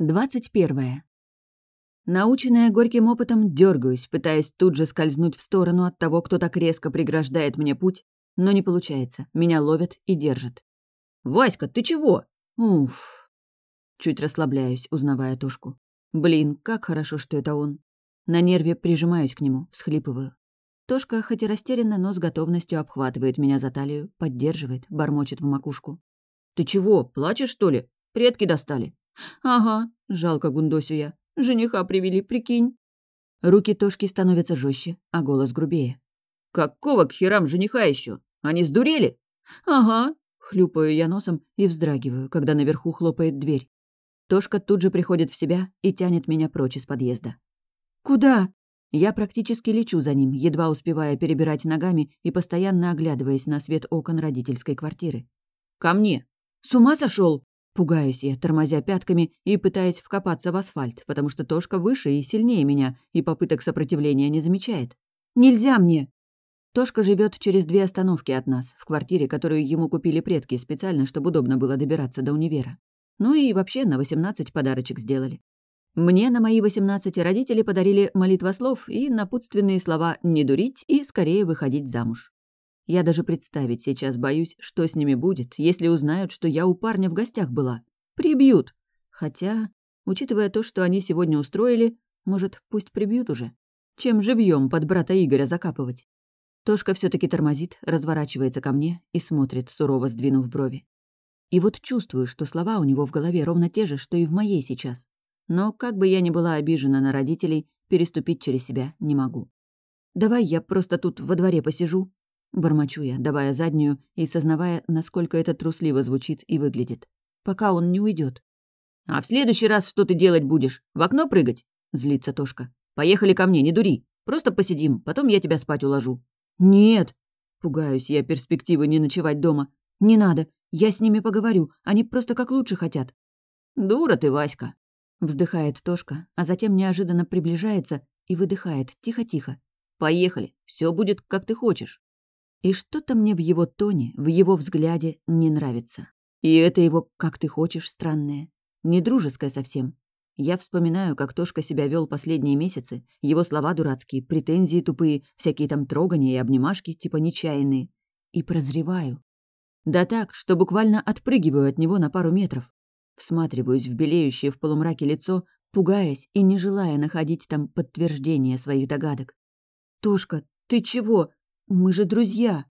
двадцать первое. Наученная горьким опытом, дергаюсь, пытаясь тут же скользнуть в сторону от того, кто так резко преграждает мне путь, но не получается. Меня ловят и держат. «Васька, ты чего?» «Уф». Чуть расслабляюсь, узнавая Тошку. Блин, как хорошо, что это он. На нерве прижимаюсь к нему, всхлипываю. Тошка, хоть и растерянно, но с готовностью обхватывает меня за талию, поддерживает, бормочет в макушку. «Ты чего, плачешь, что ли? Предки достали?» «Ага», — жалко Гундосю я. «Жениха привели, прикинь». Руки Тошки становятся жестче, а голос грубее. «Какого к херам жениха еще? Они сдурели?» «Ага», — хлюпаю я носом и вздрагиваю, когда наверху хлопает дверь. Тошка тут же приходит в себя и тянет меня прочь из подъезда. «Куда?» Я практически лечу за ним, едва успевая перебирать ногами и постоянно оглядываясь на свет окон родительской квартиры. «Ко мне!» «С ума сошел? Пугаюсь я, тормозя пятками и пытаясь вкопаться в асфальт, потому что Тошка выше и сильнее меня, и попыток сопротивления не замечает. «Нельзя мне!» Тошка живет через две остановки от нас, в квартире, которую ему купили предки специально, чтобы удобно было добираться до универа. Ну и вообще на 18 подарочек сделали. Мне на мои 18 родители подарили молитвослов и напутственные слова «не дурить» и «скорее выходить замуж». Я даже представить сейчас боюсь, что с ними будет, если узнают, что я у парня в гостях была. Прибьют. Хотя, учитывая то, что они сегодня устроили, может, пусть прибьют уже. Чем живьем под брата Игоря закапывать? Тошка все таки тормозит, разворачивается ко мне и смотрит, сурово сдвинув брови. И вот чувствую, что слова у него в голове ровно те же, что и в моей сейчас. Но как бы я ни была обижена на родителей, переступить через себя не могу. «Давай я просто тут во дворе посижу», — бормочу я, давая заднюю и сознавая, насколько это трусливо звучит и выглядит. «Пока он не уйдет. «А в следующий раз что ты делать будешь? В окно прыгать?» — злится Тошка. «Поехали ко мне, не дури. Просто посидим, потом я тебя спать уложу». «Нет!» Пугаюсь я перспективы не ночевать дома. «Не надо. Я с ними поговорю. Они просто как лучше хотят». «Дура ты, Васька!» Вздыхает Тошка, а затем неожиданно приближается и выдыхает тихо-тихо. «Поехали. все будет, как ты хочешь». И что-то мне в его тоне, в его взгляде не нравится. И это его «как ты хочешь» странное. Не дружеское совсем. Я вспоминаю, как Тошка себя вел последние месяцы, его слова дурацкие, претензии тупые, всякие там трогания и обнимашки, типа нечаянные. И прозреваю. Да так, что буквально отпрыгиваю от него на пару метров. Всматриваюсь в белеющее в полумраке лицо, пугаясь и не желая находить там подтверждение своих догадок. «Тошка, ты чего? Мы же друзья!»